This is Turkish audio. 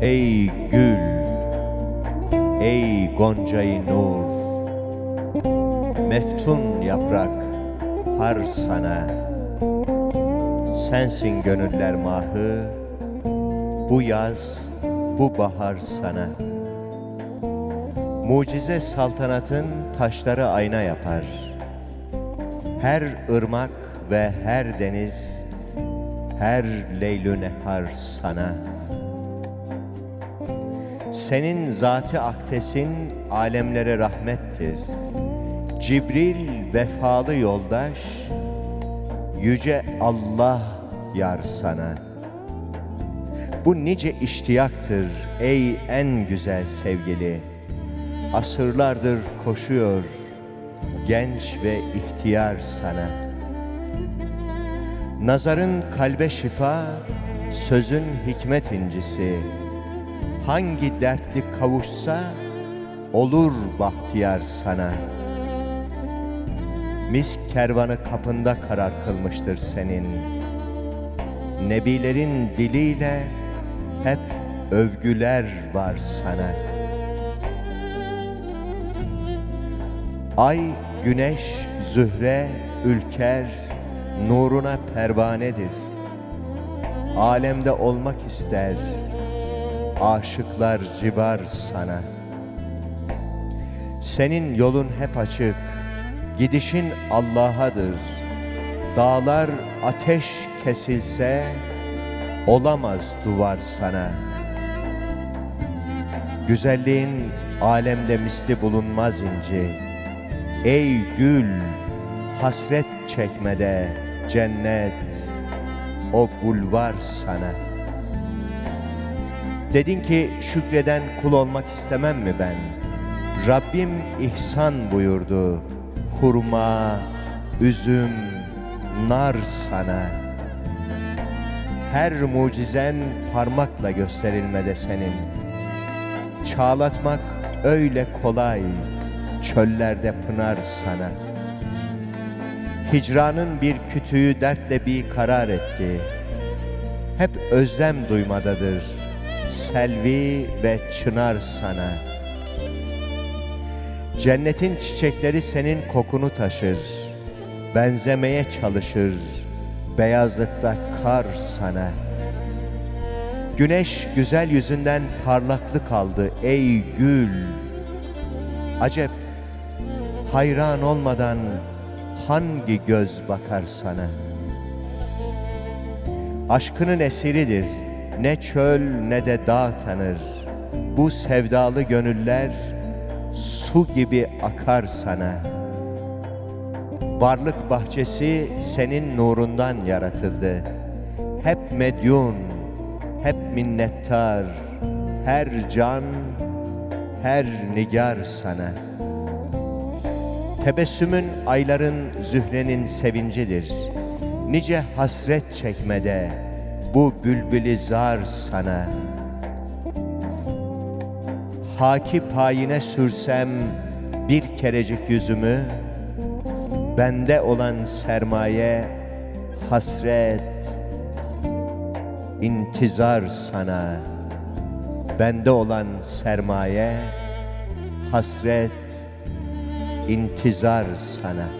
Ey gül, ey goncayı nur, meftun yaprak har sana. Sensin gönüller mahı, bu yaz, bu bahar sana. Mucize saltanatın taşları ayna yapar. Her ırmak ve her deniz, her leylü nehar sana. Senin zatı aktesin alemlere rahmettir. Cibril vefalı yoldaş, yüce Allah yar sana. Bu nice iştiyaktır ey en güzel sevgili. Asırlardır koşuyor genç ve ihtiyar sana. Nazarın kalbe şifa, sözün hikmet incisi. Hangi dertli kavuşsa olur bahtiyar sana. Misk kervanı kapında karar kılmıştır senin. Nebilerin diliyle hep övgüler var sana. Ay, güneş, zühre, ülker, nuruna pervanedir. Alemde olmak ister, aşıklar civar sana. Senin yolun hep açık, gidişin Allah'adır. Dağlar ateş kesilse, olamaz duvar sana. Güzelliğin alemde misli bulunmaz inci. Ey gül, hasret çekmede cennet, o bulvar sana. Dedin ki şükreden kul olmak istemem mi ben? Rabbim ihsan buyurdu. Hurma, üzüm, nar sana. Her mucizen parmakla gösterilmede senin. Çağlatmak öyle kolay, çöllerde pınar sana. Hicranın bir kütüğü dertle bir karar etti. Hep özlem duymadadır, selvi ve çınar sana. Cennetin çiçekleri senin kokunu taşır, benzemeye çalışır, beyazlıkta kar sana. Güneş güzel yüzünden parlaklık aldı ey gül. Acep hayran olmadan hangi göz bakar sana? Aşkının esiridir, ne çöl ne de dağ tanır. Bu sevdalı gönüller su gibi akar sana. Varlık bahçesi senin nurundan yaratıldı. Hep medyun, hep minnettar, her can, her nigar sana. Tebessümün ayların zührenin sevincidir. Nice hasret çekmede bu bülbülü zar sana. Haki payine sürsem bir kerecik yüzümü, bende olan sermaye hasret, intizar sana. Bende olan sermaye hasret, intizar sana.